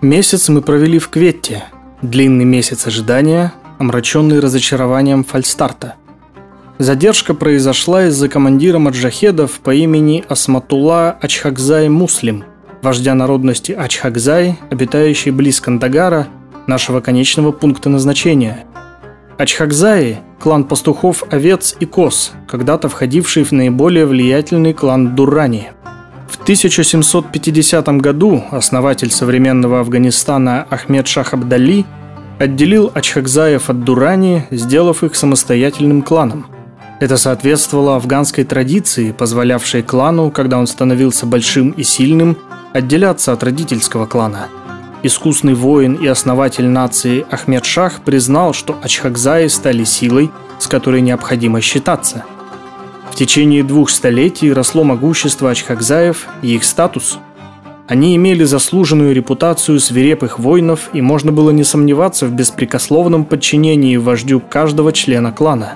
Месяц мы провели в Кветте. Длинный месяц ожидания, омраченный разочарованием фальстарта. Задержка произошла из-за командира маджахедов по имени Асматула Ачхакзай Муслим, вождя народности Ачхакзай, обитающей близ Кандагара, нашего конечного пункта назначения. Ачхакзаи – клан пастухов овец и коз, когда-то входивший в наиболее влиятельный клан в 1750 году основатель современного Афганистана Ахмед Шах Абдали отделил Ачхакзаев от Дурани, сделав их самостоятельным кланом. Это соответствовало афганской традиции, позволявшей клану, когда он становился большим и сильным, отделяться от родительского клана. Искусный воин и основатель нации Ахмед Шах признал, что Ачхакзаи стали силой, с которой необходимо считаться – течение двух столетий росло могущество ачхакзаев и их статус. Они имели заслуженную репутацию свирепых воинов, и можно было не сомневаться в беспрекословном подчинении вождю каждого члена клана.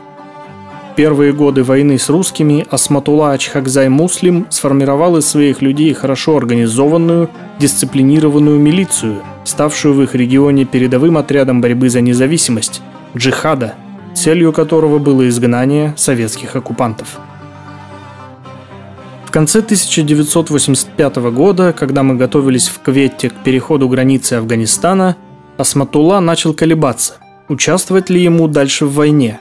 В первые годы войны с русскими Асматула Ачхакзай Муслим сформировал из своих людей хорошо организованную, дисциплинированную милицию, ставшую в их регионе передовым отрядом борьбы за независимость – джихада, целью которого было изгнание советских оккупантов конце 1985 года, когда мы готовились в Кветте к переходу границы Афганистана, Асматулла начал колебаться, участвовать ли ему дальше в войне.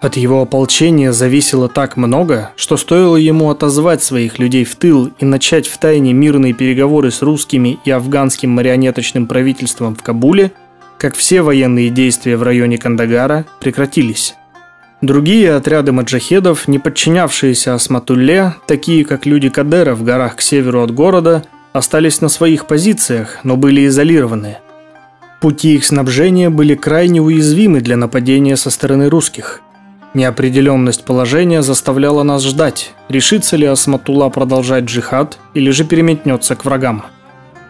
От его ополчения зависело так много, что стоило ему отозвать своих людей в тыл и начать в тайне мирные переговоры с русскими и афганским марионеточным правительством в Кабуле, как все военные действия в районе Кандагара прекратились. Другие отряды маджахедов, не подчинявшиеся Асматулле, такие как люди Кадера в горах к северу от города, остались на своих позициях, но были изолированы. Пути их снабжения были крайне уязвимы для нападения со стороны русских. Неопределенность положения заставляла нас ждать, решится ли Асматулла продолжать джихад или же переметнется к врагам.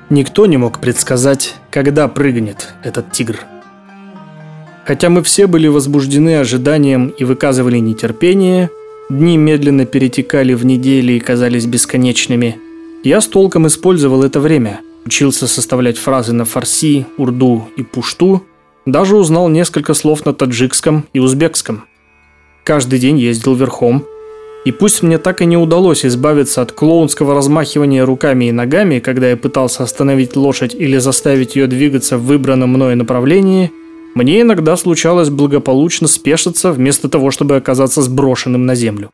Никто не мог предсказать, когда прыгнет этот тигр. Хотя мы все были возбуждены ожиданием и выказывали нетерпение, дни медленно перетекали в недели и казались бесконечными. Я с толком использовал это время, учился составлять фразы на фарси, урду и пушту, даже узнал несколько слов на таджикском и узбекском. Каждый день ездил верхом, и пусть мне так и не удалось избавиться от клоунского размахивания руками и ногами, когда я пытался остановить лошадь или заставить ее двигаться в выбранном мною направлении – мне иногда случалось благополучно спешиться вместо того, чтобы оказаться сброшенным на землю.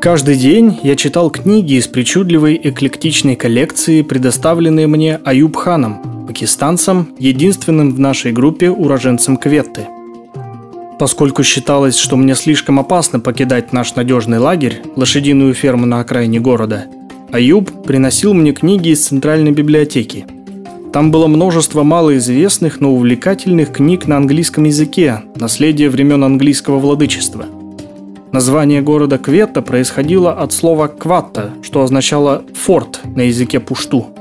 Каждый день я читал книги из причудливой эклектичной коллекции, предоставленные мне Аюб Ханом, пакистанцем, единственным в нашей группе уроженцем Кветты – Поскольку считалось, что мне слишком опасно покидать наш надежный лагерь, лошадиную ферму на окраине города, Аюб приносил мне книги из центральной библиотеки. Там было множество малоизвестных, но увлекательных книг на английском языке, наследие времен английского владычества. Название города Кветта происходило от слова «кватта», что означало «форт» на языке пушту –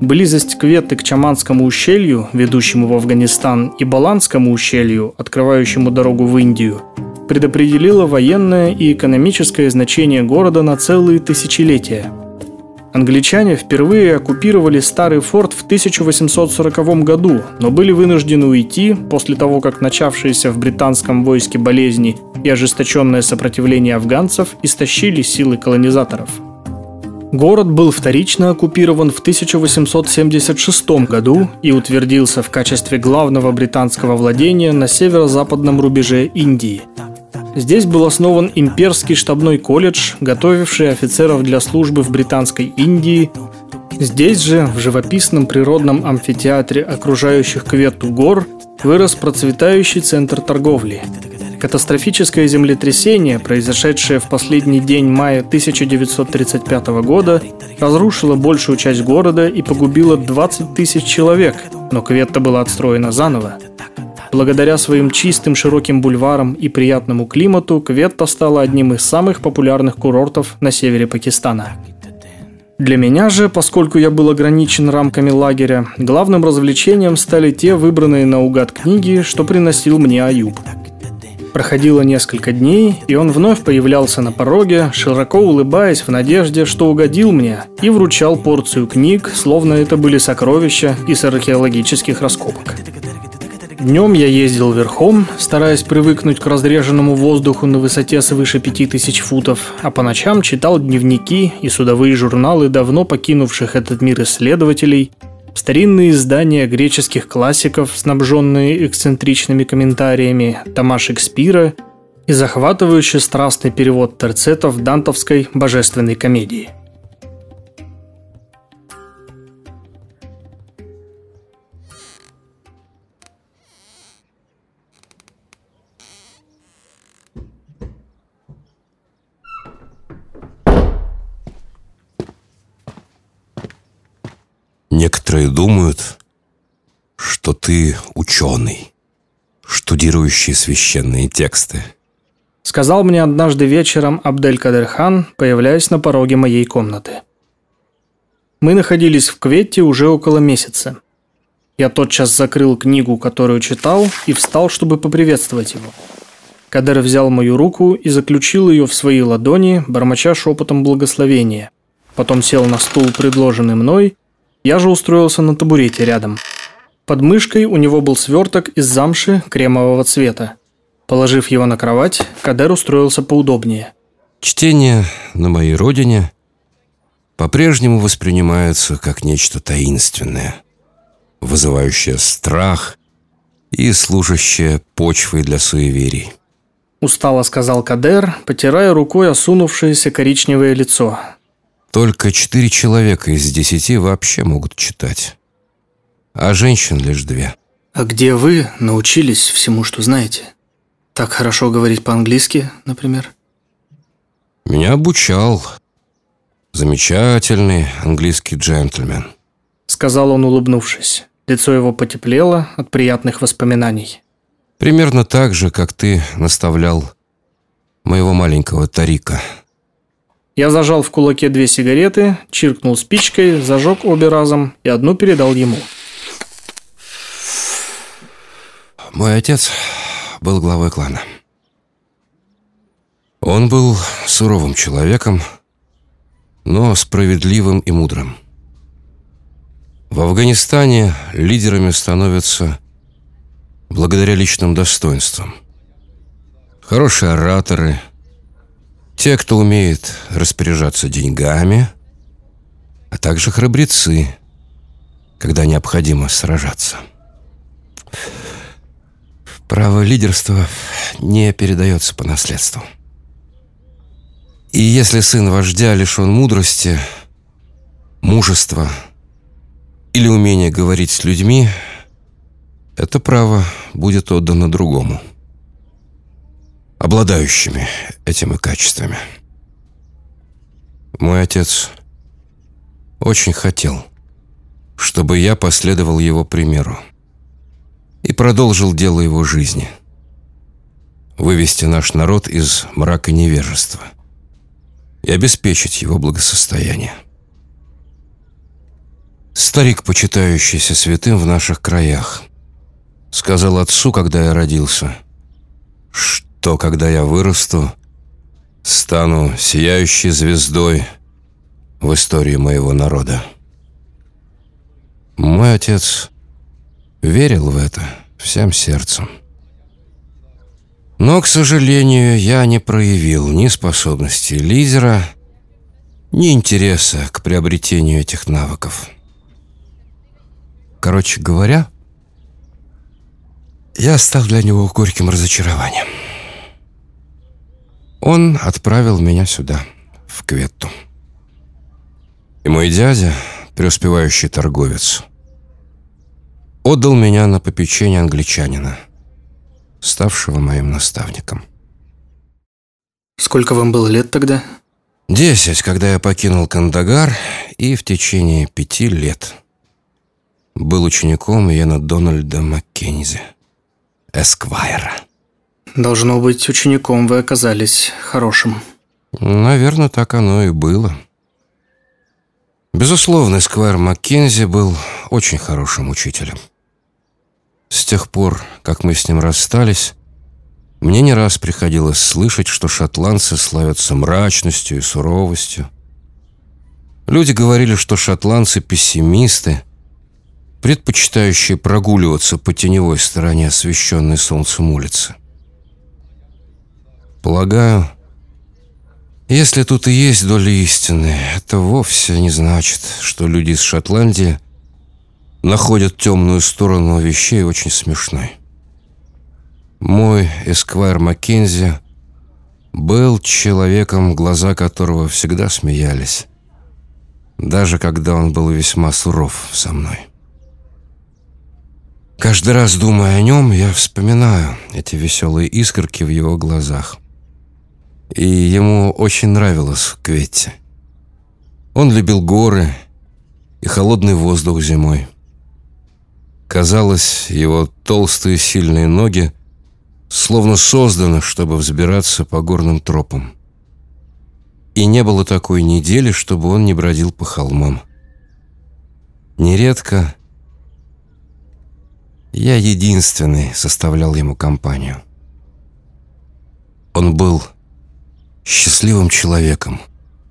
Близость Кветы к Чаманскому ущелью, ведущему в Афганистан, и Баланскому ущелью, открывающему дорогу в Индию, предопределила военное и экономическое значение города на целые тысячелетия. Англичане впервые оккупировали старый форт в 1840 году, но были вынуждены уйти после того, как начавшиеся в британском войске болезни и ожесточенное сопротивление афганцев истощили силы колонизаторов – Город был вторично оккупирован в 1876 году и утвердился в качестве главного британского владения на северо-западном рубеже Индии. Здесь был основан имперский штабной колледж, готовивший офицеров для службы в Британской Индии. Здесь же, в живописном природном амфитеатре окружающих Квету гор, вырос процветающий центр торговли – Катастрофическое землетрясение, произошедшее в последний день мая 1935 года, разрушило большую часть города и погубило 20 тысяч человек, но Кветта была отстроена заново. Благодаря своим чистым широким бульварам и приятному климату Кветта стала одним из самых популярных курортов на севере Пакистана. Для меня же, поскольку я был ограничен рамками лагеря, главным развлечением стали те выбранные наугад книги, что приносил мне Аюб – Проходило несколько дней, и он вновь появлялся на пороге, широко улыбаясь в надежде, что угодил мне, и вручал порцию книг, словно это были сокровища из археологических раскопок. Днем я ездил верхом, стараясь привыкнуть к разреженному воздуху на высоте свыше 5000 футов, а по ночам читал дневники и судовые журналы давно покинувших этот мир исследователей, старинные издания греческих классиков, снабженные эксцентричными комментариями, тома Шекспира и захватывающий страстный перевод терцетов дантовской божественной комедии. Некоторые думают, что ты ученый, штудирующий священные тексты. Сказал мне однажды вечером Абдель-Кадерхан, появляясь на пороге моей комнаты. Мы находились в Кветте уже около месяца. Я тотчас закрыл книгу, которую читал, и встал, чтобы поприветствовать его. Кадер взял мою руку и заключил ее в свои ладони, бормоча шепотом благословения. Потом сел на стул, предложенный мной, я же устроился на табурете рядом. Под мышкой у него был сверток из замши кремового цвета. Положив его на кровать, Кадер устроился поудобнее. Чтение на моей родине по-прежнему воспринимается как нечто таинственное, вызывающее страх и служащее почвой для суеверий. Устало сказал Кадер, потирая рукой осунувшееся коричневое лицо. Только четыре человека из десяти вообще могут читать. А женщин лишь две. А где вы научились всему, что знаете? Так хорошо говорить по-английски, например? Меня обучал замечательный английский джентльмен. Сказал он, улыбнувшись. Лицо его потеплело от приятных воспоминаний. Примерно так же, как ты наставлял моего маленького Тарика – я зажал в кулаке две сигареты, чиркнул спичкой, зажег обе разом и одну передал ему. Мой отец был главой клана. Он был суровым человеком, но справедливым и мудрым. В Афганистане лидерами становятся благодаря личным достоинствам. Хорошие ораторы – те, кто умеет распоряжаться деньгами, а также храбрецы, когда необходимо сражаться. Право лидерства не передается по наследству. И если сын вождя лишен мудрости, мужества или умения говорить с людьми, это право будет отдано другому – обладающими этими качествами. Мой отец очень хотел, чтобы я последовал его примеру и продолжил дело его жизни – вывести наш народ из мрака невежества и обеспечить его благосостояние. Старик, почитающийся святым в наших краях, сказал отцу, когда я родился, что то, когда я вырасту, стану сияющей звездой в истории моего народа. Мой отец верил в это всем сердцем. Но, к сожалению, я не проявил ни способности лидера, ни интереса к приобретению этих навыков. Короче говоря, я стал для него горьким разочарованием. Он отправил меня сюда, в Кветту. И мой дядя, преуспевающий торговец, отдал меня на попечение англичанина, ставшего моим наставником. Сколько вам было лет тогда? Десять, когда я покинул Кандагар, и в течение пяти лет был учеником Иена Дональда Маккензи, Эсквайра. Должно быть, учеником вы оказались хорошим. Наверное, так оно и было. Безусловно, Сквайр Маккензи был очень хорошим учителем. С тех пор, как мы с ним расстались, Мне не раз приходилось слышать, что шотландцы славятся мрачностью и суровостью. Люди говорили, что шотландцы пессимисты, предпочитающие прогуливаться по теневой стороне освещенной солнцем улицы. Полагаю, если тут и есть доля истины, это вовсе не значит, что люди из Шотландии находят темную сторону вещей очень смешной. Мой эсквайр Маккензи был человеком, глаза которого всегда смеялись, даже когда он был весьма суров со мной. Каждый раз, думая о нем, я вспоминаю эти веселые искорки в его глазах. И ему очень нравилось Кветти. Он любил горы и холодный воздух зимой. Казалось, его толстые сильные ноги словно создано, чтобы взбираться по горным тропам. И не было такой недели, чтобы он не бродил по холмам. Нередко я единственный составлял ему компанию. Он был счастливым человеком,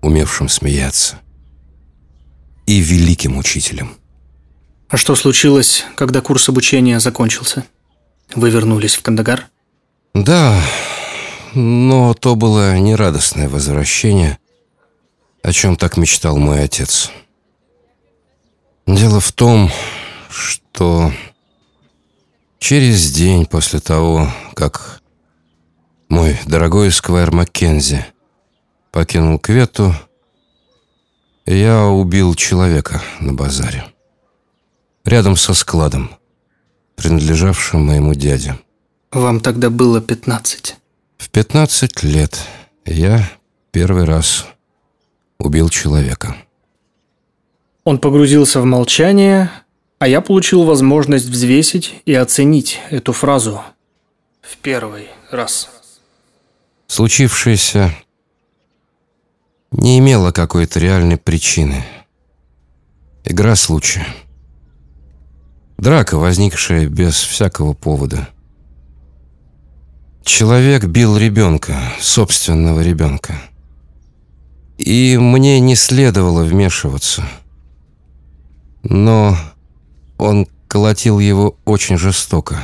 умевшим смеяться, и великим учителем. А что случилось, когда курс обучения закончился? Вы вернулись в Кандагар? Да, но то было нерадостное возвращение, о чем так мечтал мой отец. Дело в том, что через день после того, как мой дорогой Сквайр Маккензи покинул Квету, я убил человека на базаре. Рядом со складом, принадлежавшим моему дяде. Вам тогда было 15. В 15 лет я первый раз убил человека. Он погрузился в молчание, а я получил возможность взвесить и оценить эту фразу в первый раз. Случившееся не имело какой-то реальной причины. Игра случая. Драка, возникшая без всякого повода – Человек бил ребенка, собственного ребенка. И мне не следовало вмешиваться. Но он колотил его очень жестоко,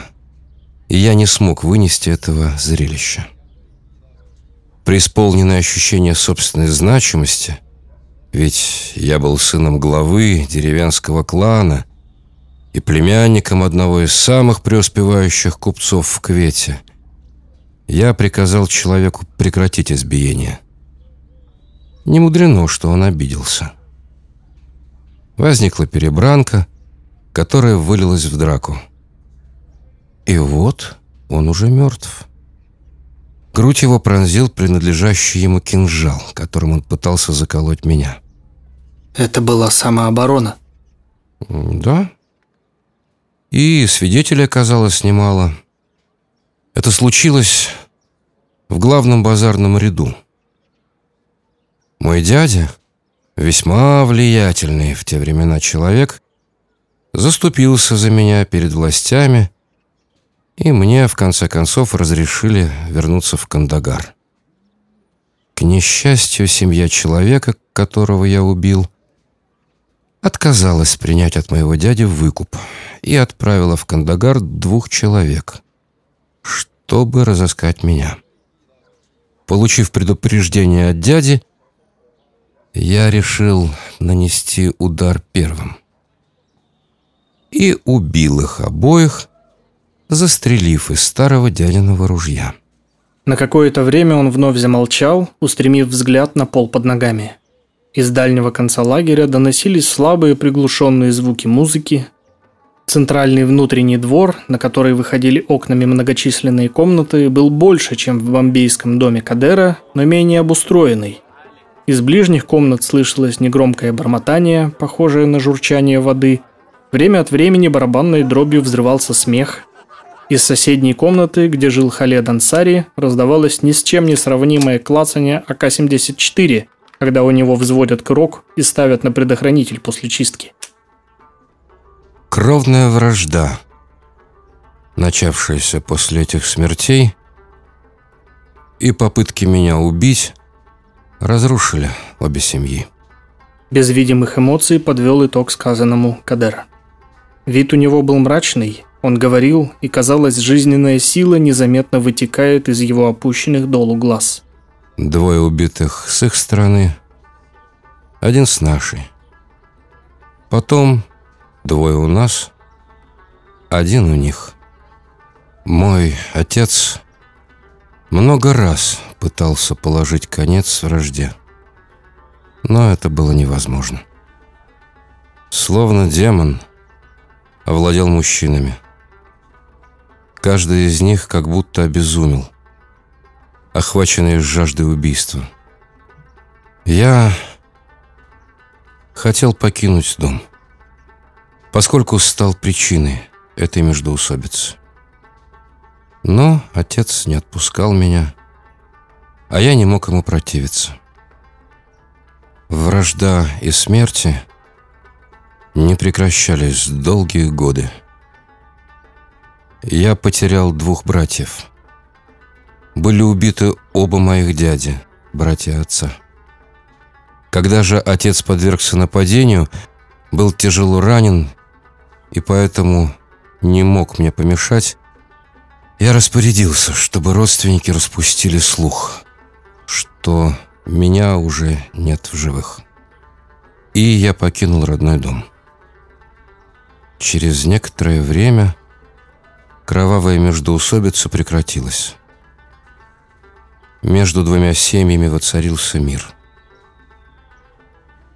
и я не смог вынести этого зрелища. Преисполненное ощущение собственной значимости, ведь я был сыном главы деревенского клана и племянником одного из самых преуспевающих купцов в Квете – я приказал человеку прекратить избиение. Не мудрено, что он обиделся. Возникла перебранка, которая вылилась в драку. И вот он уже мертв. Грудь его пронзил принадлежащий ему кинжал, которым он пытался заколоть меня. Это была самооборона? Да. И свидетелей оказалось немало. Это случилось в главном базарном ряду. Мой дядя, весьма влиятельный в те времена человек, заступился за меня перед властями, и мне, в конце концов, разрешили вернуться в Кандагар. К несчастью, семья человека, которого я убил, отказалась принять от моего дяди выкуп и отправила в Кандагар двух человек — чтобы разыскать меня. Получив предупреждение от дяди, я решил нанести удар первым. И убил их обоих, застрелив из старого дядиного ружья. На какое-то время он вновь замолчал, устремив взгляд на пол под ногами. Из дальнего конца лагеря доносились слабые приглушенные звуки музыки, Центральный внутренний двор, на который выходили окнами многочисленные комнаты, был больше, чем в бомбейском доме Кадера, но менее обустроенный. Из ближних комнат слышалось негромкое бормотание, похожее на журчание воды. Время от времени барабанной дробью взрывался смех. Из соседней комнаты, где жил Халед Ансари, раздавалось ни с чем не сравнимое клацание АК-74, когда у него взводят крок и ставят на предохранитель после чистки. Кровная вражда, начавшаяся после этих смертей, и попытки меня убить разрушили обе семьи. Без видимых эмоций подвел итог сказанному Кадер. Вид у него был мрачный, он говорил, и казалось, жизненная сила незаметно вытекает из его опущенных долу глаз. Двое убитых с их стороны, один с нашей. Потом двое у нас, один у них. Мой отец много раз пытался положить конец вражде, но это было невозможно. Словно демон овладел мужчинами. Каждый из них как будто обезумел, охваченный жаждой убийства. Я хотел покинуть дом, поскольку стал причиной этой междоусобицы. Но отец не отпускал меня, а я не мог ему противиться. Вражда и смерти не прекращались долгие годы. Я потерял двух братьев. Были убиты оба моих дяди, братья отца. Когда же отец подвергся нападению, был тяжело ранен и поэтому не мог мне помешать, я распорядился, чтобы родственники распустили слух, что меня уже нет в живых. И я покинул родной дом. Через некоторое время кровавая междоусобица прекратилась. Между двумя семьями воцарился мир –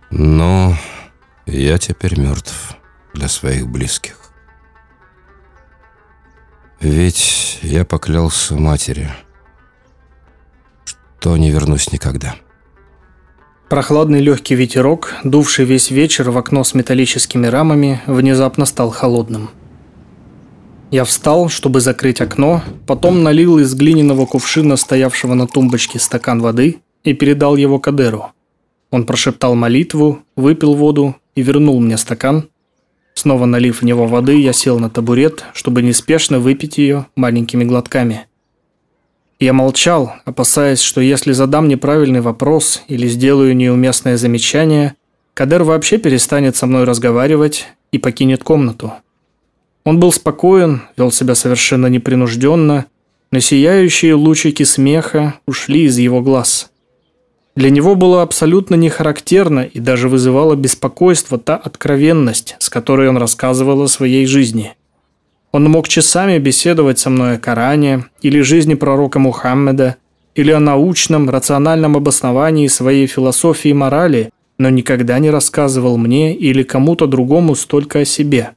но я теперь мертв для своих близких. Ведь я поклялся матери, что не вернусь никогда. Прохладный легкий ветерок, дувший весь вечер в окно с металлическими рамами, внезапно стал холодным. Я встал, чтобы закрыть окно, потом налил из глиняного кувшина, стоявшего на тумбочке, стакан воды и передал его Кадеру – он прошептал молитву, выпил воду и вернул мне стакан. Снова налив в него воды, я сел на табурет, чтобы неспешно выпить ее маленькими глотками. Я молчал, опасаясь, что если задам неправильный вопрос или сделаю неуместное замечание, Кадер вообще перестанет со мной разговаривать и покинет комнату. Он был спокоен, вел себя совершенно непринужденно, но сияющие лучики смеха ушли из его глаз – для него было абсолютно не характерно и даже вызывало беспокойство та откровенность, с которой он рассказывал о своей жизни. Он мог часами беседовать со мной о Коране или жизни пророка Мухаммеда, или о научном, рациональном обосновании своей философии и морали, но никогда не рассказывал мне или кому-то другому столько о себе.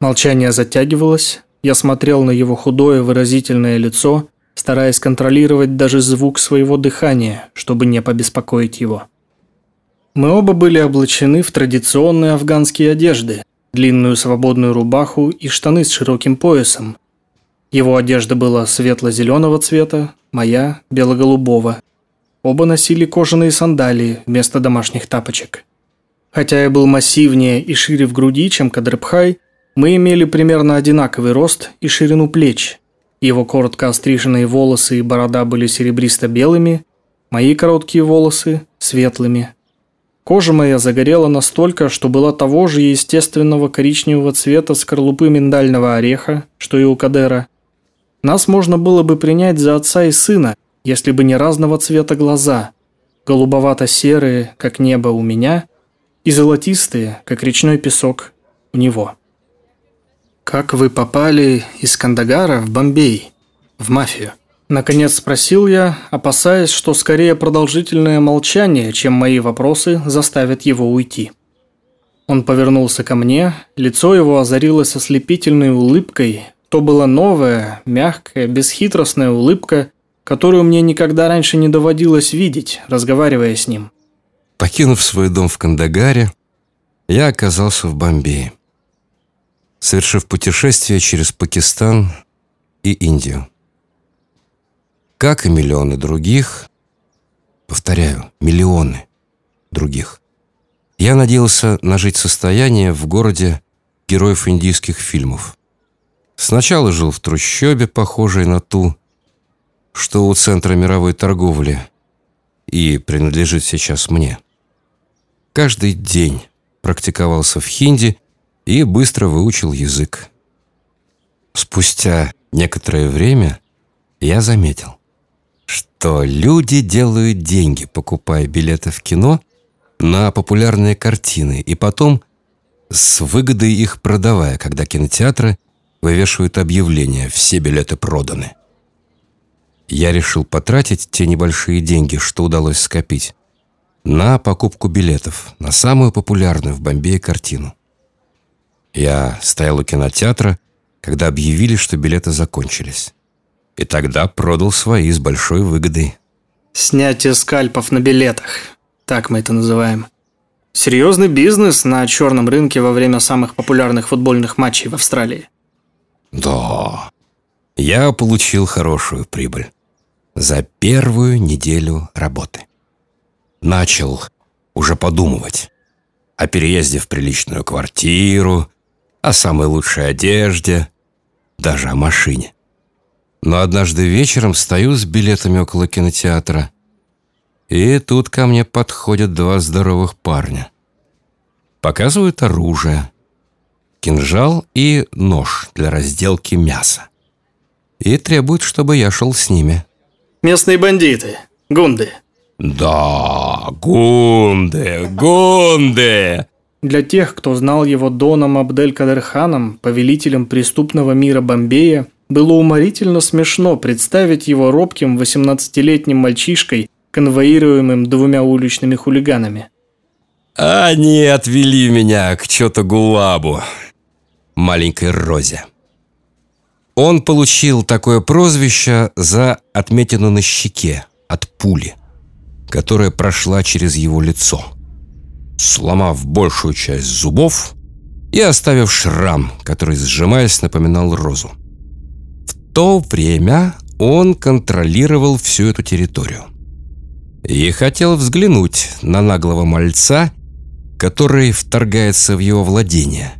Молчание затягивалось, я смотрел на его худое выразительное лицо – стараясь контролировать даже звук своего дыхания, чтобы не побеспокоить его. Мы оба были облачены в традиционные афганские одежды, длинную свободную рубаху и штаны с широким поясом. Его одежда была светло-зеленого цвета, моя – бело-голубого. Оба носили кожаные сандалии вместо домашних тапочек. Хотя я был массивнее и шире в груди, чем Кадрбхай, мы имели примерно одинаковый рост и ширину плеч, его коротко остриженные волосы и борода были серебристо-белыми, мои короткие волосы – светлыми. Кожа моя загорела настолько, что была того же естественного коричневого цвета скорлупы миндального ореха, что и у Кадера. Нас можно было бы принять за отца и сына, если бы не разного цвета глаза, голубовато-серые, как небо у меня, и золотистые, как речной песок у него. «Как вы попали из Кандагара в Бомбей, в мафию?» Наконец спросил я, опасаясь, что скорее продолжительное молчание, чем мои вопросы, заставят его уйти. Он повернулся ко мне, лицо его озарилось ослепительной улыбкой. То была новая, мягкая, бесхитростная улыбка, которую мне никогда раньше не доводилось видеть, разговаривая с ним. Покинув свой дом в Кандагаре, я оказался в Бомбее совершив путешествие через Пакистан и Индию. Как и миллионы других, повторяю, миллионы других, я надеялся нажить состояние в городе героев индийских фильмов. Сначала жил в трущобе, похожей на ту, что у Центра мировой торговли и принадлежит сейчас мне. Каждый день практиковался в хинди и быстро выучил язык. Спустя некоторое время я заметил, что люди делают деньги, покупая билеты в кино на популярные картины и потом с выгодой их продавая, когда кинотеатры вывешивают объявления «Все билеты проданы». Я решил потратить те небольшие деньги, что удалось скопить, на покупку билетов на самую популярную в Бомбее картину. Я стоял у кинотеатра, когда объявили, что билеты закончились. И тогда продал свои с большой выгодой. Снятие скальпов на билетах. Так мы это называем. Серьезный бизнес на черном рынке во время самых популярных футбольных матчей в Австралии. Да, я получил хорошую прибыль за первую неделю работы. Начал уже подумывать о переезде в приличную квартиру, о самой лучшей одежде, даже о машине. Но однажды вечером стою с билетами около кинотеатра, и тут ко мне подходят два здоровых парня. Показывают оружие, кинжал и нож для разделки мяса. И требуют, чтобы я шел с ними. Местные бандиты, гунды. Да, гунды, гунды. Для тех, кто знал его Доном Абдель-Кадерханом, повелителем преступного мира Бомбея, было уморительно смешно представить его робким 18-летним мальчишкой, конвоируемым двумя уличными хулиганами. Они отвели меня к Чото-Гулабу, маленькой Розе. Он получил такое прозвище за отметину на щеке от пули, которая прошла через его лицо – сломав большую часть зубов и оставив шрам, который, сжимаясь, напоминал розу. В то время он контролировал всю эту территорию и хотел взглянуть на наглого мальца, который вторгается в его владение,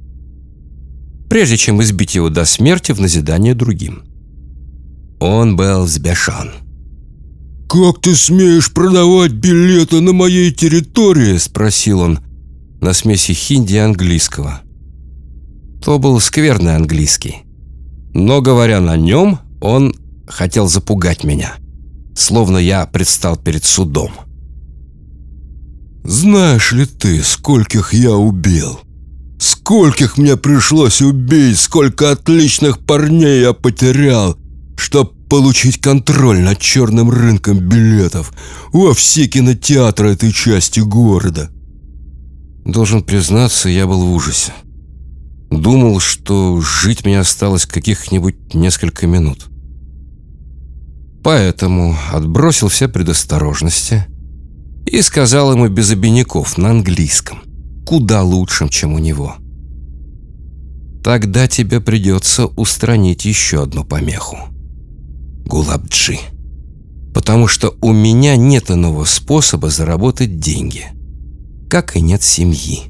прежде чем избить его до смерти в назидание другим. Он был взбешен. «Как ты смеешь продавать билеты на моей территории?» – спросил он на смеси хинди и английского. То был скверный английский. Но, говоря на нем, он хотел запугать меня, словно я предстал перед судом. «Знаешь ли ты, скольких я убил? Скольких мне пришлось убить, сколько отличных парней я потерял, чтоб получить контроль над черным рынком билетов во все кинотеатры этой части города. Должен признаться, я был в ужасе. Думал, что жить мне осталось каких-нибудь несколько минут. Поэтому отбросил все предосторожности и сказал ему без обиняков на английском, куда лучшим, чем у него. Тогда тебе придется устранить еще одну помеху. Гулабджи. Потому что у меня нет иного способа заработать деньги. Как и нет семьи.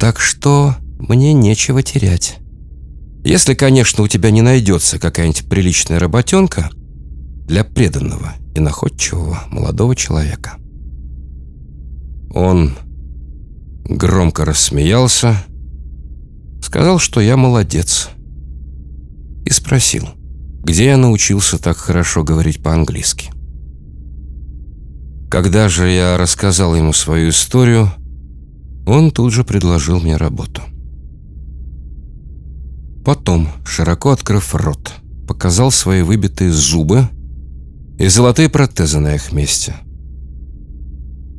Так что мне нечего терять. Если, конечно, у тебя не найдется какая-нибудь приличная работенка для преданного и находчивого молодого человека. Он громко рассмеялся, сказал, что я молодец, и спросил – где я научился так хорошо говорить по-английски. Когда же я рассказал ему свою историю, он тут же предложил мне работу. Потом, широко открыв рот, показал свои выбитые зубы и золотые протезы на их месте.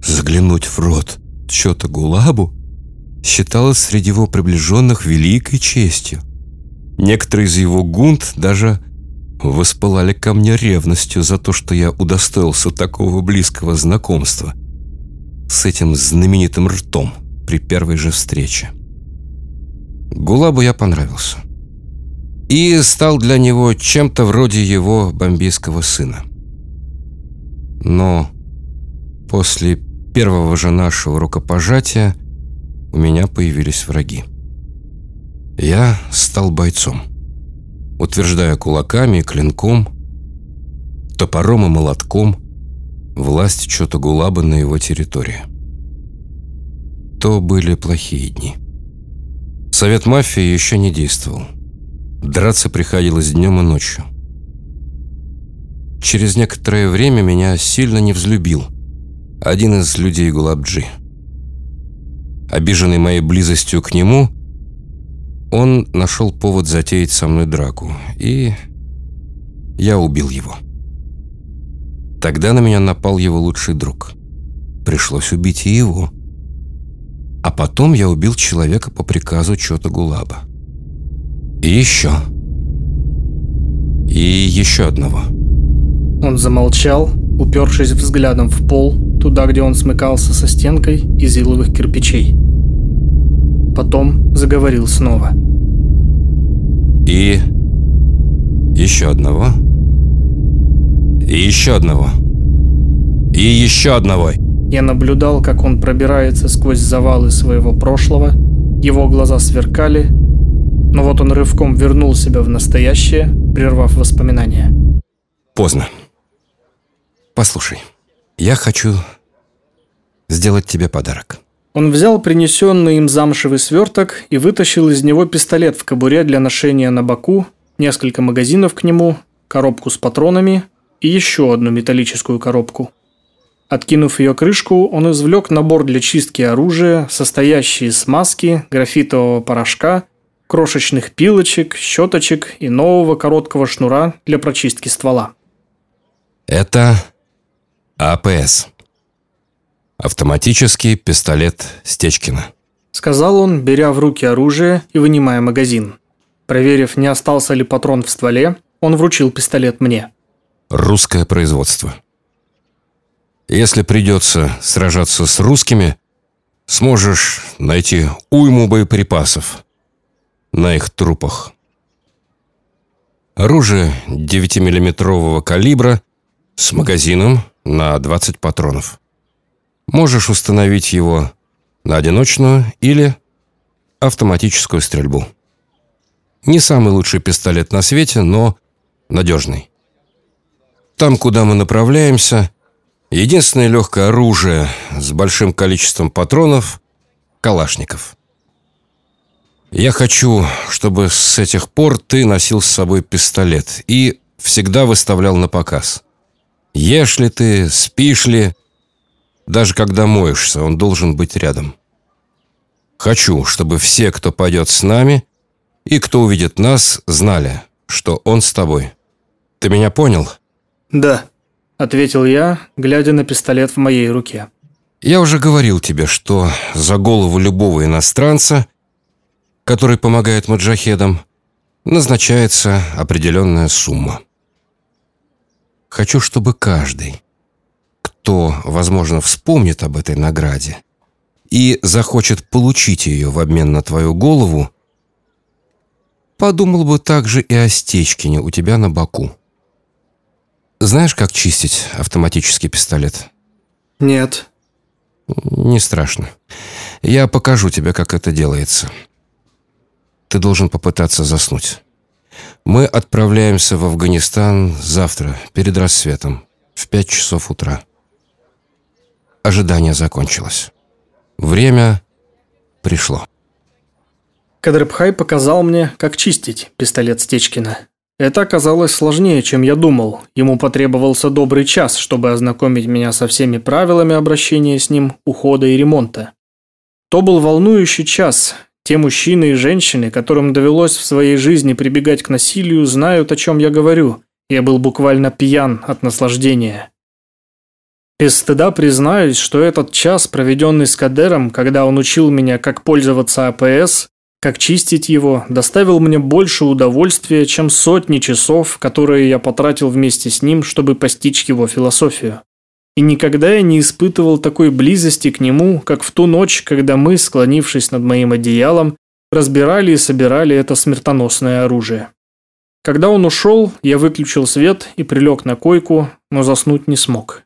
Заглянуть в рот Чота Гулабу считалось среди его приближенных великой честью. Некоторые из его гунд даже воспылали ко мне ревностью за то, что я удостоился такого близкого знакомства с этим знаменитым ртом при первой же встрече. Гулабу я понравился. И стал для него чем-то вроде его бомбийского сына. Но после первого же нашего рукопожатия у меня появились враги. Я стал бойцом утверждая кулаками и клинком топором и молотком власть Чотагулаба на его территории. То были плохие дни. Совет мафии еще не действовал. Драться приходилось днем и ночью. Через некоторое время меня сильно не взлюбил один из людей Гулабджи. Обиженный моей близостью к нему, он нашел повод затеять со мной драку, и я убил его. Тогда на меня напал его лучший друг. Пришлось убить и его. А потом я убил человека по приказу Чота Гулаба. И еще. И еще одного. Он замолчал, упершись взглядом в пол, туда, где он смыкался со стенкой из иловых кирпичей. Потом заговорил снова. И еще одного. И еще одного. И еще одного. Я наблюдал, как он пробирается сквозь завалы своего прошлого. Его глаза сверкали, но вот он рывком вернул себя в настоящее, прервав воспоминания. Поздно. Послушай, я хочу сделать тебе подарок. Он взял принесенный им замшевый сверток и вытащил из него пистолет в кобуре для ношения на боку, несколько магазинов к нему, коробку с патронами и еще одну металлическую коробку. Откинув ее крышку, он извлек набор для чистки оружия, состоящий из смазки, графитового порошка, крошечных пилочек, щеточек и нового короткого шнура для прочистки ствола. Это АПС. Автоматический пистолет Стечкина. Сказал он, беря в руки оружие и вынимая магазин. Проверив, не остался ли патрон в стволе, он вручил пистолет мне. Русское производство. Если придется сражаться с русскими, сможешь найти уйму боеприпасов на их трупах. Оружие 9-миллиметрового калибра с магазином на 20 патронов. Можешь установить его на одиночную или автоматическую стрельбу. Не самый лучший пистолет на свете, но надежный. Там, куда мы направляемся, единственное легкое оружие с большим количеством патронов – калашников. Я хочу, чтобы с этих пор ты носил с собой пистолет и всегда выставлял на показ. Ешь ли ты, спишь ли, даже когда моешься, он должен быть рядом. Хочу, чтобы все, кто пойдет с нами, и кто увидит нас, знали, что он с тобой. Ты меня понял? Да, ответил я, глядя на пистолет в моей руке. Я уже говорил тебе, что за голову любого иностранца, который помогает маджахедам, назначается определенная сумма. Хочу, чтобы каждый, кто, возможно, вспомнит об этой награде и захочет получить ее в обмен на твою голову, подумал бы также и о Стечкине у тебя на боку. Знаешь, как чистить автоматический пистолет? Нет. Не страшно. Я покажу тебе, как это делается. Ты должен попытаться заснуть. Мы отправляемся в Афганистан завтра, перед рассветом, в пять часов утра. Ожидание закончилось. Время пришло. Кадрбхай показал мне, как чистить пистолет Стечкина. Это оказалось сложнее, чем я думал. Ему потребовался добрый час, чтобы ознакомить меня со всеми правилами обращения с ним, ухода и ремонта. То был волнующий час, те мужчины и женщины, которым довелось в своей жизни прибегать к насилию, знают, о чем я говорю. Я был буквально пьян от наслаждения. Без стыда признаюсь, что этот час, проведенный с Кадером, когда он учил меня, как пользоваться АПС, как чистить его, доставил мне больше удовольствия, чем сотни часов, которые я потратил вместе с ним, чтобы постичь его философию. И никогда я не испытывал такой близости к нему, как в ту ночь, когда мы, склонившись над моим одеялом, разбирали и собирали это смертоносное оружие. Когда он ушел, я выключил свет и прилег на койку, но заснуть не смог.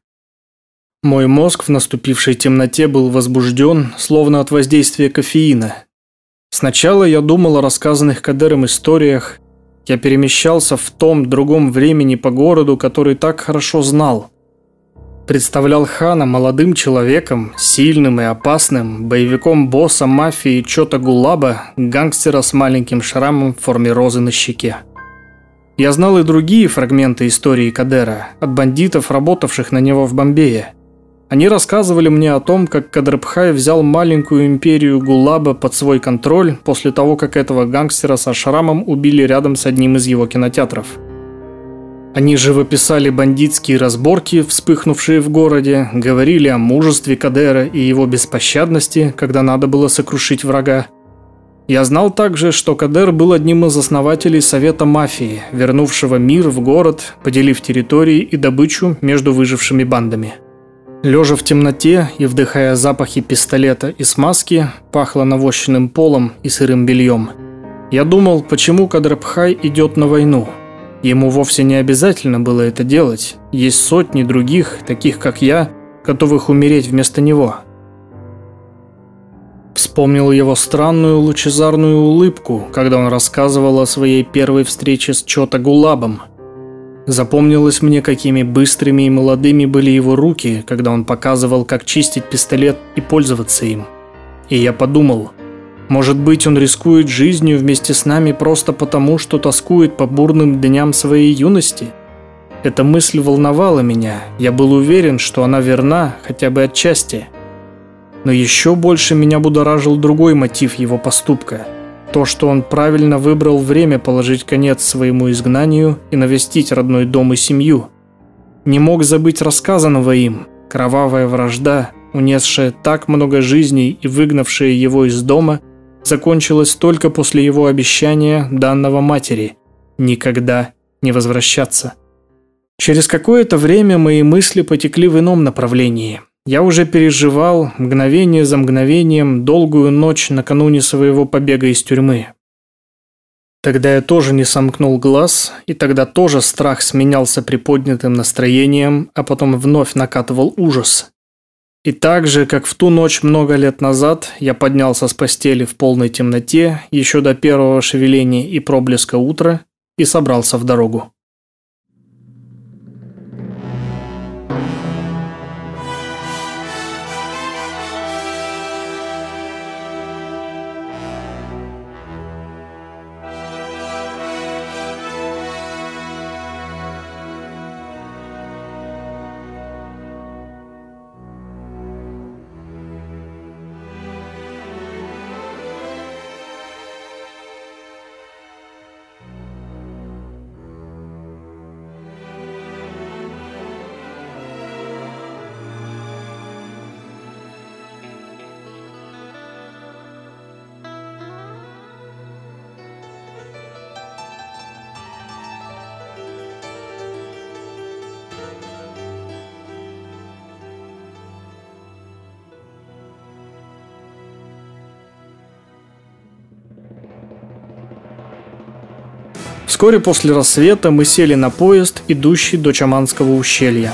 Мой мозг в наступившей темноте был возбужден, словно от воздействия кофеина. Сначала я думал о рассказанных Кадером историях, Я перемещался в том другом времени по городу, который так хорошо знал. Представлял Хана молодым человеком, сильным и опасным, боевиком босса мафии Чота Гулаба, гангстера с маленьким шрамом в форме розы на щеке. Я знал и другие фрагменты истории Кадера, от бандитов, работавших на него в Бомбее. Они рассказывали мне о том, как Кадрбхай взял маленькую империю Гулаба под свой контроль после того, как этого гангстера со шрамом убили рядом с одним из его кинотеатров. Они живописали бандитские разборки, вспыхнувшие в городе, говорили о мужестве Кадера и его беспощадности, когда надо было сокрушить врага, я знал также, что Кадер был одним из основателей Совета мафии, вернувшего мир в город, поделив территории и добычу между выжившими бандами. Лежа в темноте и вдыхая запахи пистолета и смазки, пахло навощенным полом и сырым бельем. Я думал, почему Кадрабхай идет на войну. Ему вовсе не обязательно было это делать. Есть сотни других, таких как я, готовых умереть вместо него – Вспомнил его странную лучезарную улыбку, когда он рассказывал о своей первой встрече с Чота Гулабом. Запомнилось мне, какими быстрыми и молодыми были его руки, когда он показывал, как чистить пистолет и пользоваться им. И я подумал, может быть, он рискует жизнью вместе с нами просто потому, что тоскует по бурным дням своей юности? Эта мысль волновала меня, я был уверен, что она верна хотя бы отчасти – но еще больше меня будоражил другой мотив его поступка. То, что он правильно выбрал время положить конец своему изгнанию и навестить родной дом и семью. Не мог забыть рассказанного им. Кровавая вражда, унесшая так много жизней и выгнавшая его из дома, закончилась только после его обещания данного матери – никогда не возвращаться. Через какое-то время мои мысли потекли в ином направлении – я уже переживал мгновение за мгновением долгую ночь накануне своего побега из тюрьмы. Тогда я тоже не сомкнул глаз, и тогда тоже страх сменялся приподнятым настроением, а потом вновь накатывал ужас. И так же, как в ту ночь много лет назад, я поднялся с постели в полной темноте, еще до первого шевеления и проблеска утра, и собрался в дорогу. Вскоре после рассвета мы сели на поезд, идущий до Чаманского ущелья.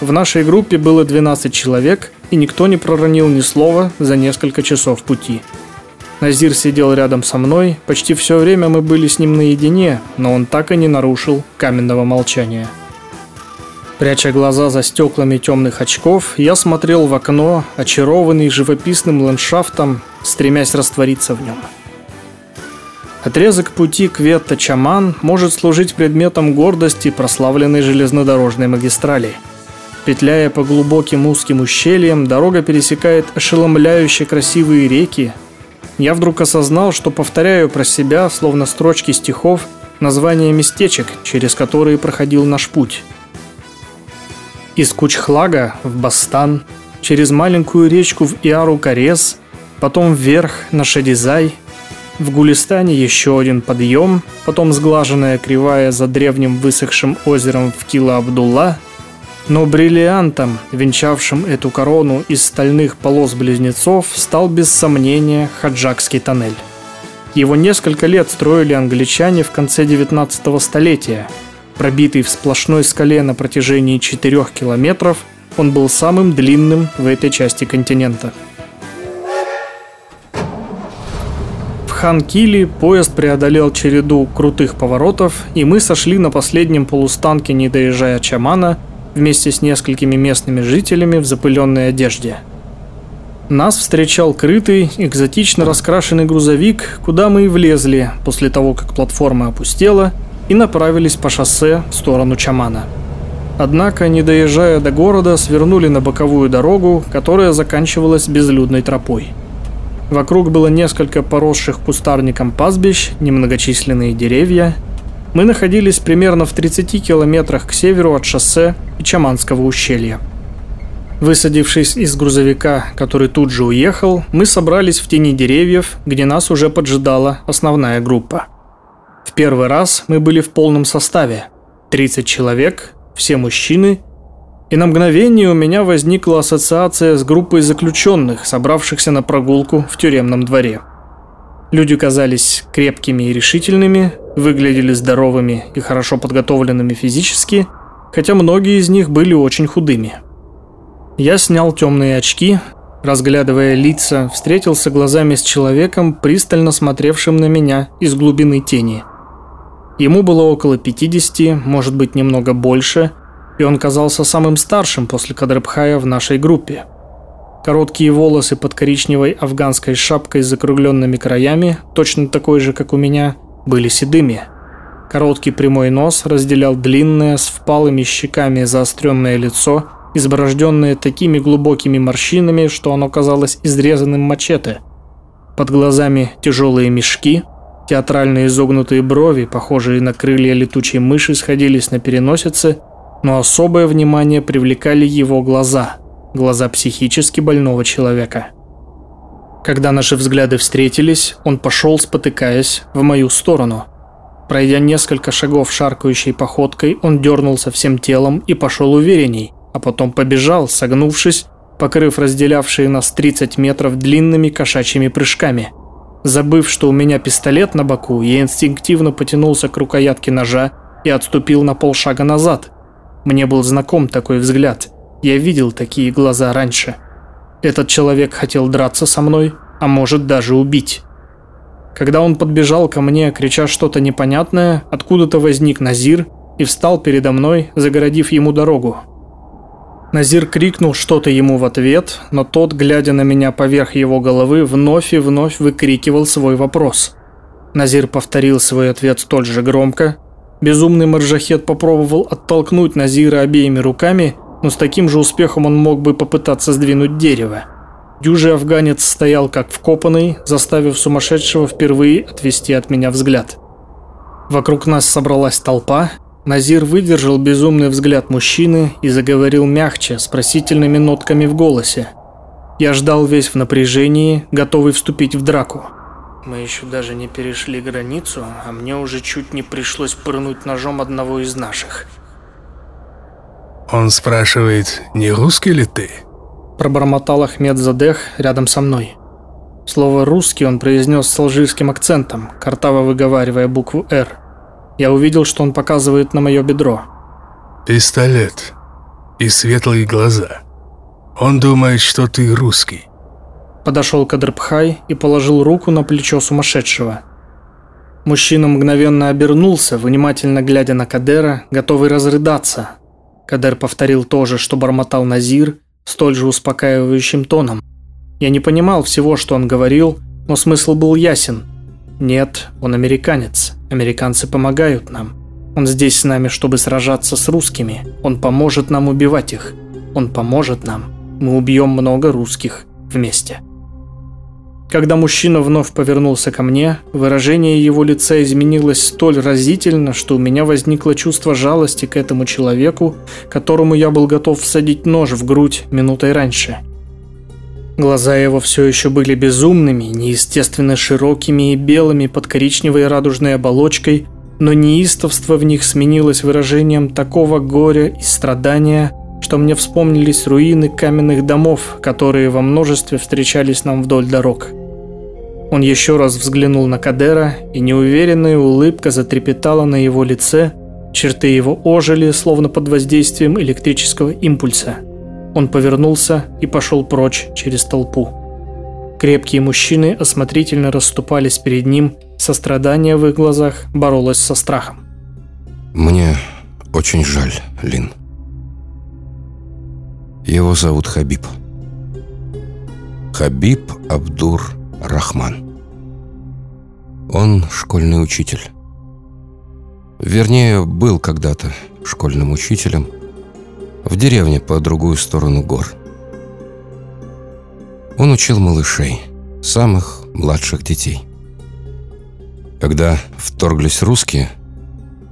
В нашей группе было 12 человек, и никто не проронил ни слова за несколько часов пути. Назир сидел рядом со мной, почти все время мы были с ним наедине, но он так и не нарушил каменного молчания. Пряча глаза за стеклами темных очков, я смотрел в окно, очарованный живописным ландшафтом, стремясь раствориться в нем. Отрезок пути Кветта-Чаман может служить предметом гордости прославленной железнодорожной магистрали. Петляя по глубоким узким ущельям, дорога пересекает ошеломляюще красивые реки. Я вдруг осознал, что повторяю про себя, словно строчки стихов, названия местечек, через которые проходил наш путь. Из Кучхлага в Бастан, через маленькую речку в Иару-Карес, потом вверх на Шадизай – в Гулистане еще один подъем, потом сглаженная кривая за древним высохшим озером в Кила-Абдулла, но бриллиантом, венчавшим эту корону из стальных полос близнецов, стал без сомнения Хаджакский тоннель. Его несколько лет строили англичане в конце 19 столетия. Пробитый в сплошной скале на протяжении 4 километров, он был самым длинным в этой части континента. Хан-Кили поезд преодолел череду крутых поворотов, и мы сошли на последнем полустанке, не доезжая Чамана, вместе с несколькими местными жителями в запыленной одежде. Нас встречал крытый, экзотично раскрашенный грузовик, куда мы и влезли после того, как платформа опустела, и направились по шоссе в сторону Чамана. Однако, не доезжая до города, свернули на боковую дорогу, которая заканчивалась безлюдной тропой. Вокруг было несколько поросших кустарником пастбищ, немногочисленные деревья. Мы находились примерно в 30 километрах к северу от шоссе и Чаманского ущелья. Высадившись из грузовика, который тут же уехал, мы собрались в тени деревьев, где нас уже поджидала основная группа. В первый раз мы были в полном составе. 30 человек, все мужчины, и на мгновение у меня возникла ассоциация с группой заключенных, собравшихся на прогулку в тюремном дворе. Люди казались крепкими и решительными, выглядели здоровыми и хорошо подготовленными физически, хотя многие из них были очень худыми – я снял темные очки, разглядывая лица, встретился глазами с человеком, пристально смотревшим на меня из глубины тени. Ему было около 50, может быть немного больше, и он казался самым старшим после Кадрабхая в нашей группе. Короткие волосы под коричневой афганской шапкой с закругленными краями, точно такой же, как у меня, были седыми. Короткий прямой нос разделял длинное с впалыми щеками заостренное лицо – изборожденное такими глубокими морщинами, что оно казалось изрезанным мачете. Под глазами тяжелые мешки, театрально изогнутые брови, похожие на крылья летучей мыши, сходились на переносице, но особое внимание привлекали его глаза, глаза психически больного человека. Когда наши взгляды встретились, он пошел, спотыкаясь, в мою сторону. Пройдя несколько шагов шаркающей походкой, он дернулся всем телом и пошел уверенней, а потом побежал, согнувшись, покрыв разделявшие нас 30 метров длинными кошачьими прыжками. Забыв, что у меня пистолет на боку, я инстинктивно потянулся к рукоятке ножа и отступил на полшага назад. Мне был знаком такой взгляд. Я видел такие глаза раньше. Этот человек хотел драться со мной, а может даже убить. Когда он подбежал ко мне, крича что-то непонятное, откуда-то возник Назир и встал передо мной, загородив ему дорогу. Назир крикнул что-то ему в ответ, но тот, глядя на меня поверх его головы, вновь и вновь выкрикивал свой вопрос. Назир повторил свой ответ столь же громко. Безумный маржахет попробовал оттолкнуть Назира обеими руками, но с таким же успехом он мог бы попытаться сдвинуть дерево. Дюжий афганец стоял как вкопанный, заставив сумасшедшего впервые отвести от меня взгляд. Вокруг нас собралась толпа, Назир выдержал безумный взгляд мужчины и заговорил мягче, с просительными нотками в голосе. Я ждал весь в напряжении, готовый вступить в драку. Мы еще даже не перешли границу, а мне уже чуть не пришлось пырнуть ножом одного из наших. Он спрашивает, не русский ли ты? Пробормотал Ахмед Задех рядом со мной. Слово «русский» он произнес с алжирским акцентом, картаво выговаривая букву «Р». Я увидел, что он показывает на мое бедро. «Пистолет. И светлые глаза. Он думает, что ты русский». Подошел Кадрбхай и положил руку на плечо сумасшедшего. Мужчина мгновенно обернулся, внимательно глядя на Кадера, готовый разрыдаться. Кадер повторил то же, что бормотал Назир, столь же успокаивающим тоном. Я не понимал всего, что он говорил, но смысл был ясен – нет, он американец. Американцы помогают нам. Он здесь с нами, чтобы сражаться с русскими. Он поможет нам убивать их. Он поможет нам. Мы убьем много русских вместе. Когда мужчина вновь повернулся ко мне, выражение его лица изменилось столь разительно, что у меня возникло чувство жалости к этому человеку, которому я был готов всадить нож в грудь минутой раньше – Глаза его все еще были безумными, неестественно широкими и белыми под коричневой радужной оболочкой, но неистовство в них сменилось выражением такого горя и страдания, что мне вспомнились руины каменных домов, которые во множестве встречались нам вдоль дорог. Он еще раз взглянул на Кадера, и неуверенная улыбка затрепетала на его лице, черты его ожили, словно под воздействием электрического импульса – он повернулся и пошел прочь через толпу. Крепкие мужчины осмотрительно расступались перед ним, сострадание в их глазах боролось со страхом. Мне очень жаль, Лин. Его зовут Хабиб. Хабиб Абдур Рахман. Он школьный учитель. Вернее, был когда-то школьным учителем в деревне по другую сторону гор. Он учил малышей, самых младших детей. Когда вторглись русские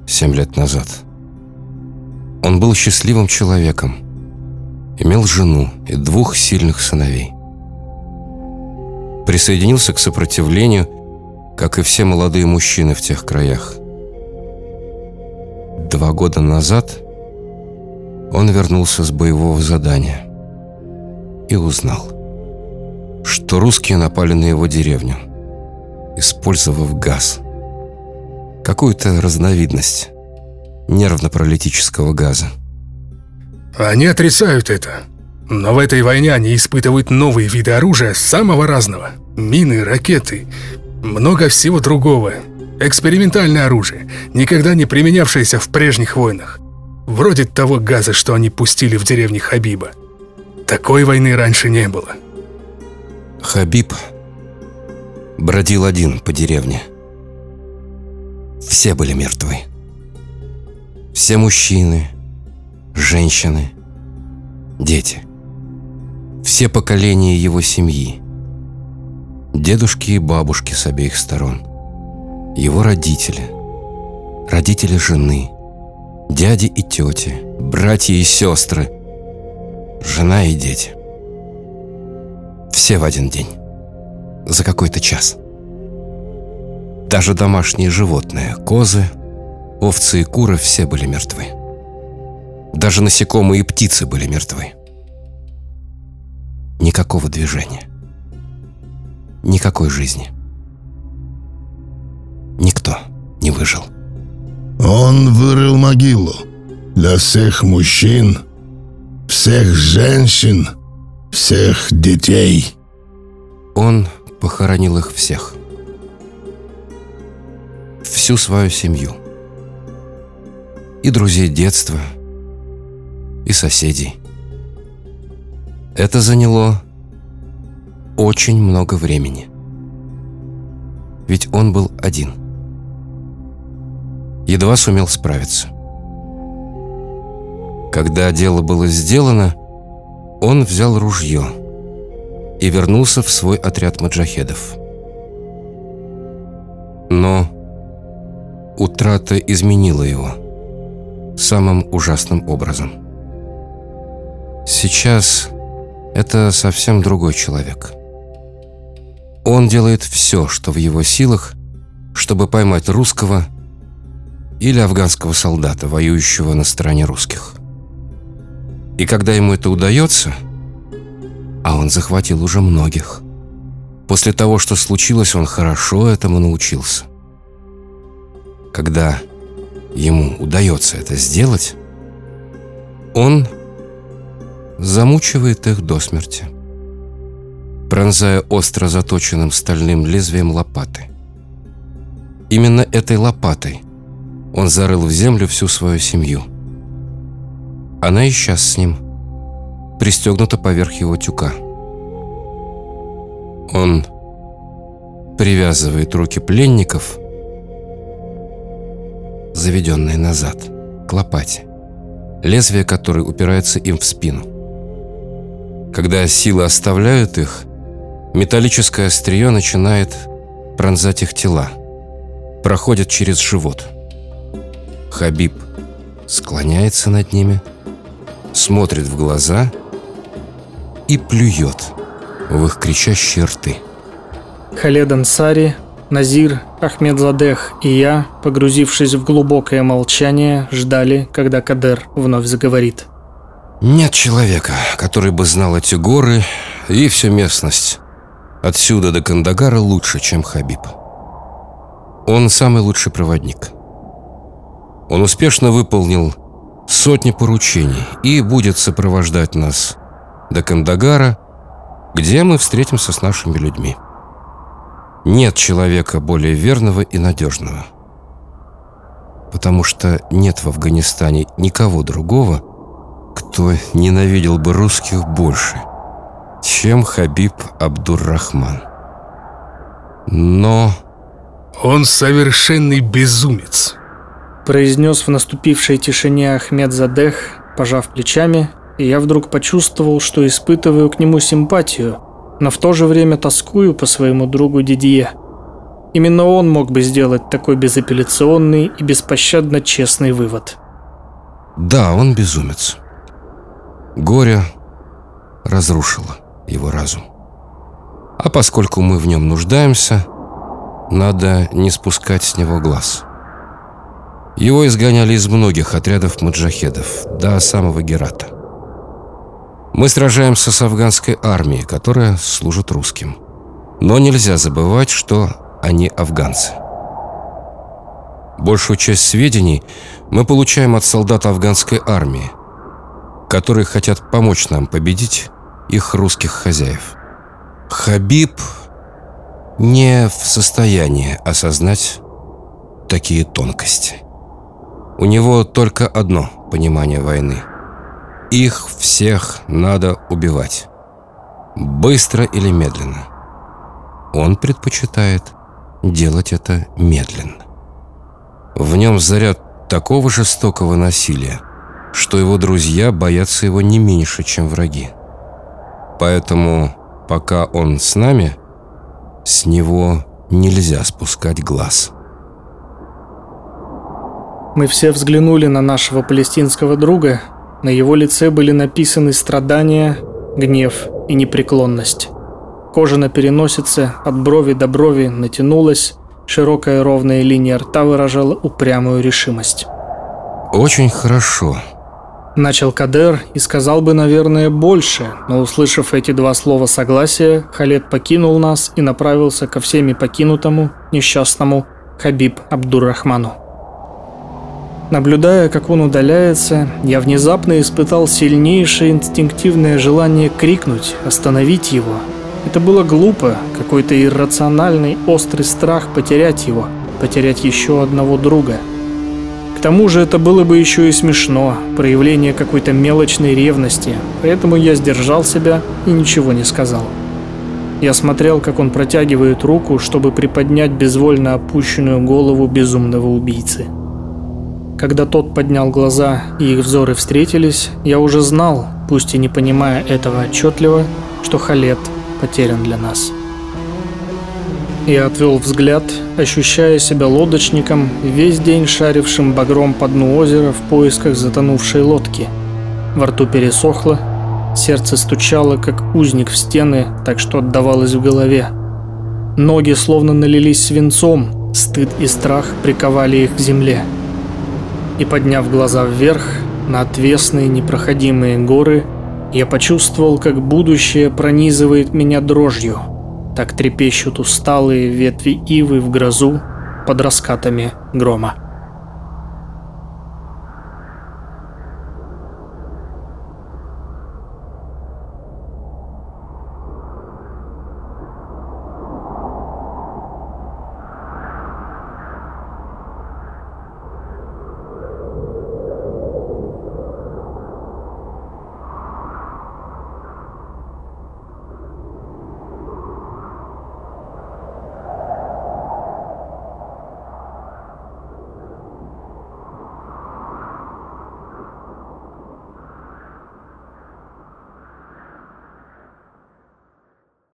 семь лет назад, он был счастливым человеком, имел жену и двух сильных сыновей. Присоединился к сопротивлению, как и все молодые мужчины в тех краях. Два года назад он вернулся с боевого задания и узнал – что русские напали на его деревню, использовав газ. Какую-то разновидность нервно-паралитического газа. Они отрицают это. Но в этой войне они испытывают новые виды оружия самого разного. Мины, ракеты, много всего другого. Экспериментальное оружие, никогда не применявшееся в прежних войнах. Вроде того газа, что они пустили в деревне Хабиба. Такой войны раньше не было. Хабиб бродил один по деревне. Все были мертвы. Все мужчины, женщины, дети. Все поколения его семьи. Дедушки и бабушки с обеих сторон. Его родители. Родители жены. Дяди и тети. Братья и сестры. Жена и дети. Все в один день. За какой-то час. Даже домашние животные, козы, овцы и куры все были мертвы. Даже насекомые и птицы были мертвы. Никакого движения. Никакой жизни. Никто не выжил. Он вырыл могилу для всех мужчин, всех женщин – всех детей. Он похоронил их всех. Всю свою семью. И друзей детства, и соседей. Это заняло очень много времени. Ведь он был один. Едва сумел справиться. Когда дело было сделано, он взял ружье и вернулся в свой отряд маджахедов. Но утрата изменила его самым ужасным образом. Сейчас это совсем другой человек. Он делает все, что в его силах, чтобы поймать русского или афганского солдата, воюющего на стороне русских. И когда ему это удается, а он захватил уже многих, после того, что случилось, он хорошо этому научился. Когда ему удается это сделать, он замучивает их до смерти, пронзая остро заточенным стальным лезвием лопаты. Именно этой лопатой он зарыл в землю всю свою семью – она и сейчас с ним, пристегнута поверх его тюка. Он привязывает руки пленников, заведенные назад, к лопате, лезвие которой упирается им в спину. Когда силы оставляют их, металлическое острие начинает пронзать их тела, проходит через живот. Хабиб склоняется над ними – смотрит в глаза и плюет в их кричащие рты. Халед Ансари, Назир, Ахмедзадех и я, погрузившись в глубокое молчание, ждали, когда Кадер вновь заговорит. Нет человека, который бы знал эти горы и всю местность. Отсюда до Кандагара лучше, чем Хабиб. Он самый лучший проводник. Он успешно выполнил сотни поручений и будет сопровождать нас до Кандагара где мы встретимся с нашими людьми. Нет человека более верного и надежного. Потому что нет в Афганистане никого другого, кто ненавидел бы русских больше, чем Хабиб Абдуррахман. Но... Он совершенный безумец. Произнес в наступившей тишине Ахмед Задех, пожав плечами, и я вдруг почувствовал, что испытываю к нему симпатию, но в то же время тоскую по своему другу Дидье. Именно он мог бы сделать такой безапелляционный и беспощадно честный вывод. Да, он безумец. Горе разрушило его разум. А поскольку мы в нем нуждаемся, надо не спускать с него глаз. Его изгоняли из многих отрядов маджахедов, до самого Герата. Мы сражаемся с афганской армией, которая служит русским. Но нельзя забывать, что они афганцы. Большую часть сведений мы получаем от солдат афганской армии, которые хотят помочь нам победить их русских хозяев. Хабиб не в состоянии осознать такие тонкости. У него только одно понимание войны. Их всех надо убивать. Быстро или медленно. Он предпочитает делать это медленно. В нем заряд такого жестокого насилия, что его друзья боятся его не меньше, чем враги. Поэтому, пока он с нами, с него нельзя спускать глаз. Мы все взглянули на нашего палестинского друга. На его лице были написаны страдания, гнев и непреклонность. Кожа на переносице от брови до брови натянулась, широкая ровная линия рта выражала упрямую решимость. «Очень хорошо», Начал Кадер и сказал бы, наверное, больше, но услышав эти два слова согласия, Халет покинул нас и направился ко всеми покинутому, несчастному Хабиб Абдуррахману. Наблюдая, как он удаляется, я внезапно испытал сильнейшее инстинктивное желание крикнуть, остановить его. Это было глупо, какой-то иррациональный острый страх потерять его, потерять еще одного друга – тому же это было бы еще и смешно, проявление какой-то мелочной ревности, поэтому я сдержал себя и ничего не сказал. Я смотрел, как он протягивает руку, чтобы приподнять безвольно опущенную голову безумного убийцы. Когда тот поднял глаза и их взоры встретились, я уже знал, пусть и не понимая этого отчетливо, что Халет потерян для нас. Я отвел взгляд, ощущая себя лодочником, весь день шарившим багром по дну озера в поисках затонувшей лодки. Во рту пересохло, сердце стучало, как узник в стены, так что отдавалось в голове. Ноги словно налились свинцом, стыд и страх приковали их к земле. И подняв глаза вверх, на отвесные непроходимые горы, я почувствовал, как будущее пронизывает меня дрожью – так трепещут усталые ветви ивы в грозу под раскатами грома.